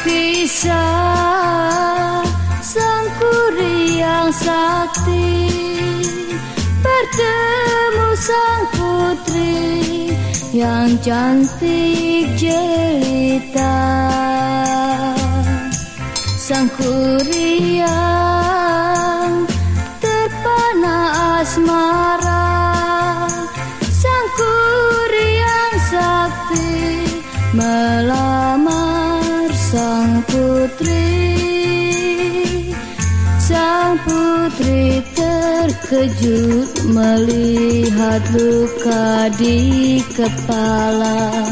Kisah sang yang sakti. Bertemu sang putri yang cantik jelita. Sang yang terpana asmara. Sang yang sakti melamar putri Sang putri terkejut melihat luka di kepala.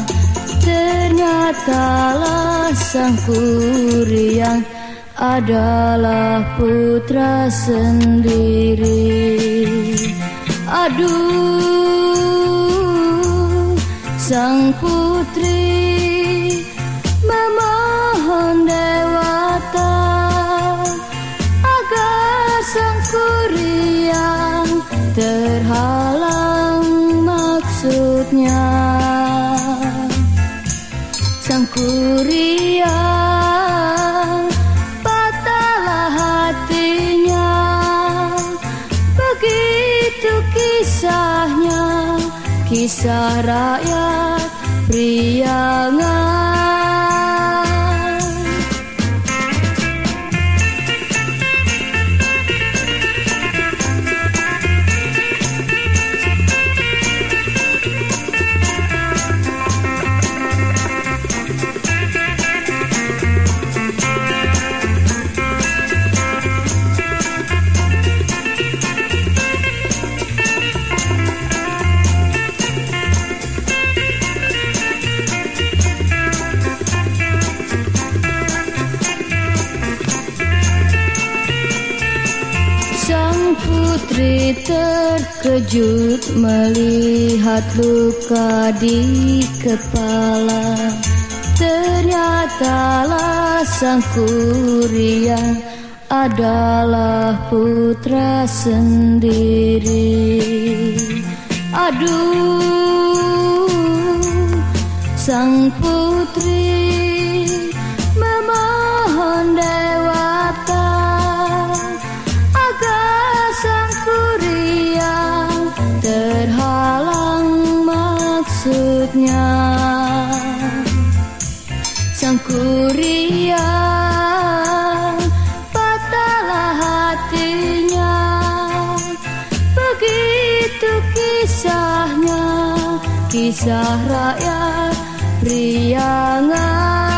Ternyata lah sang yang adalah putra sendiri. Aduh, sang putri Sang kurian patahlah hatinya. Begitu kisahnya Kisah rakyat priangan putri terkejut melihat luka di kepala. Ternyata sang kurian adalah putra sendiri. Aduh, sang putri maksudnya Sang kurian patahlah hatinya. Begitu kisahnya Kisah rakyat Priangan